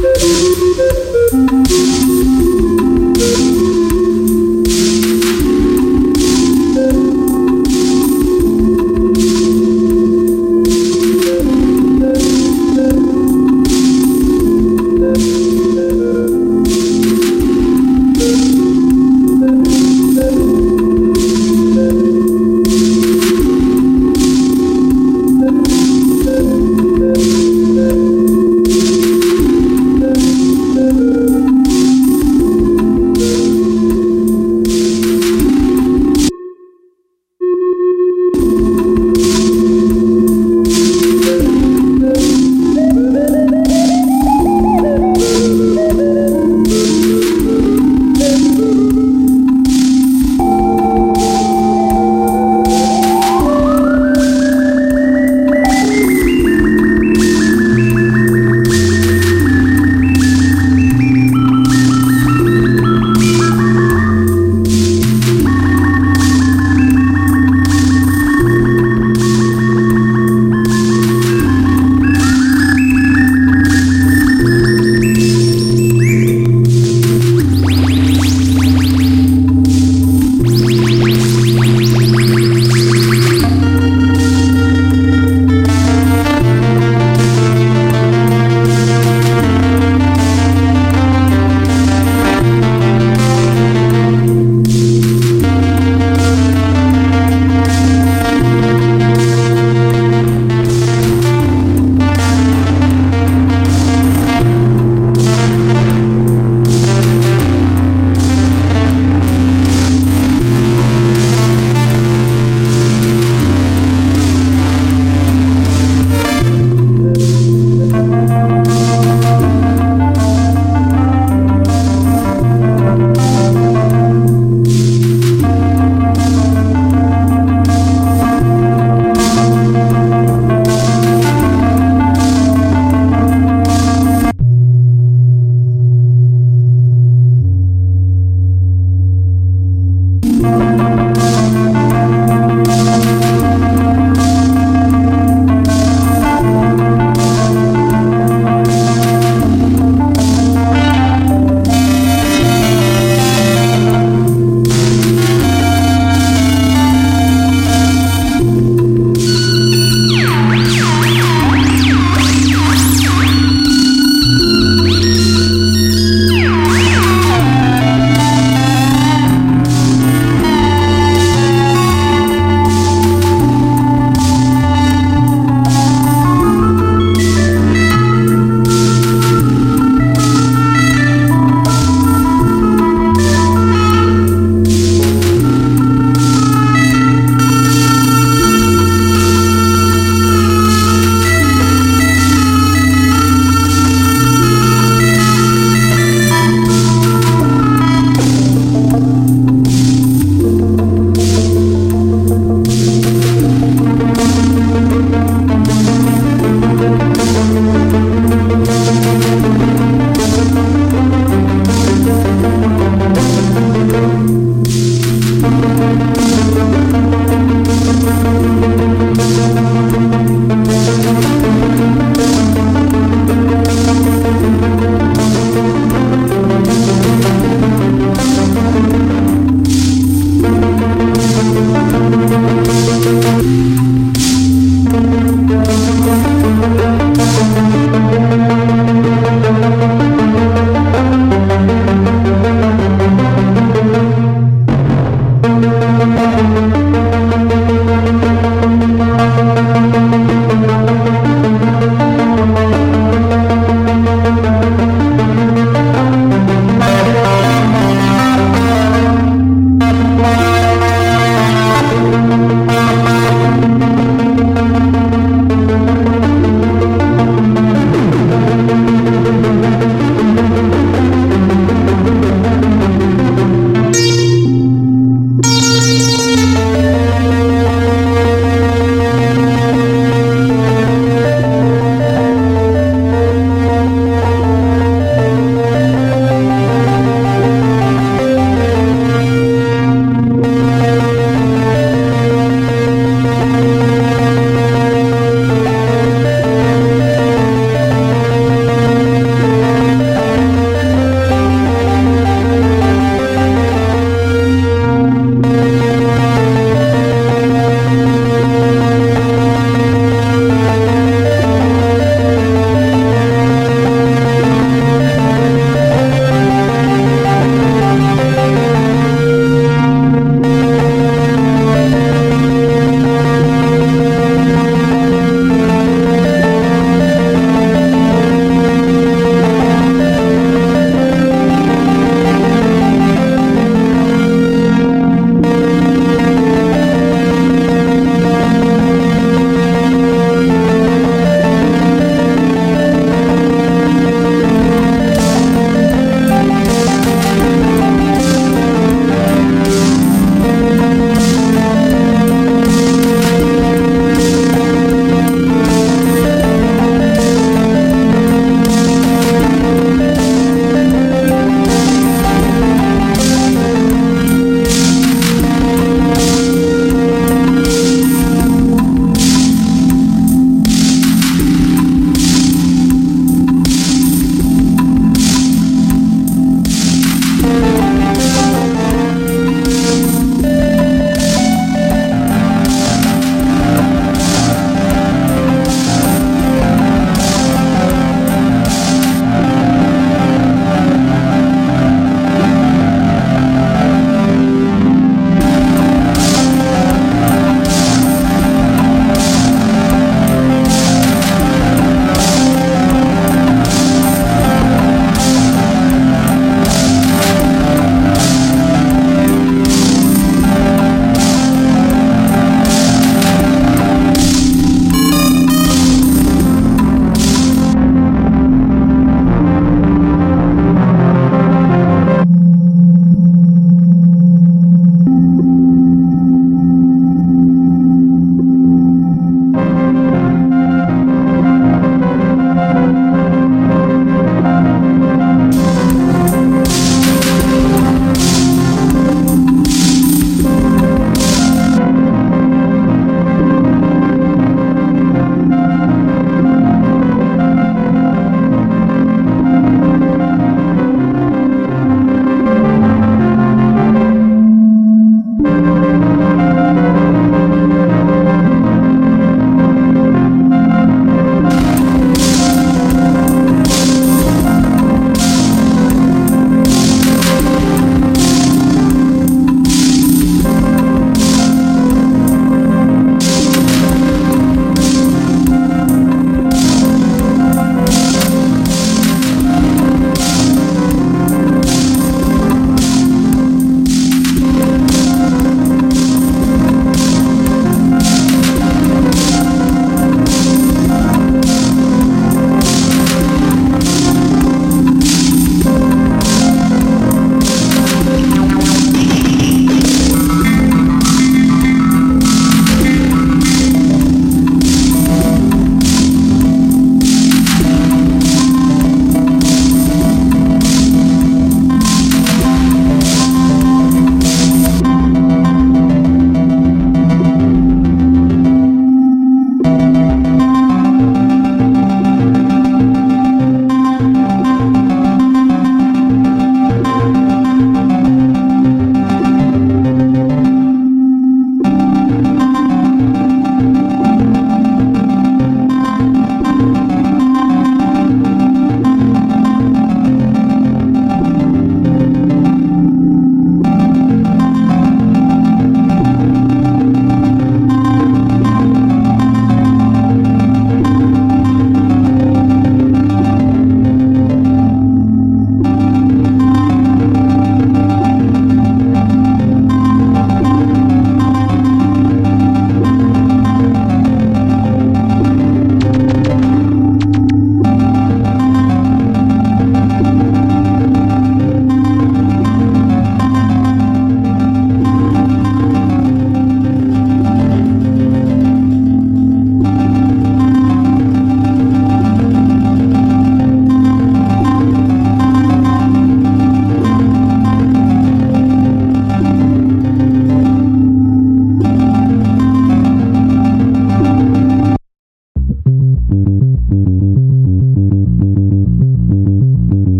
Música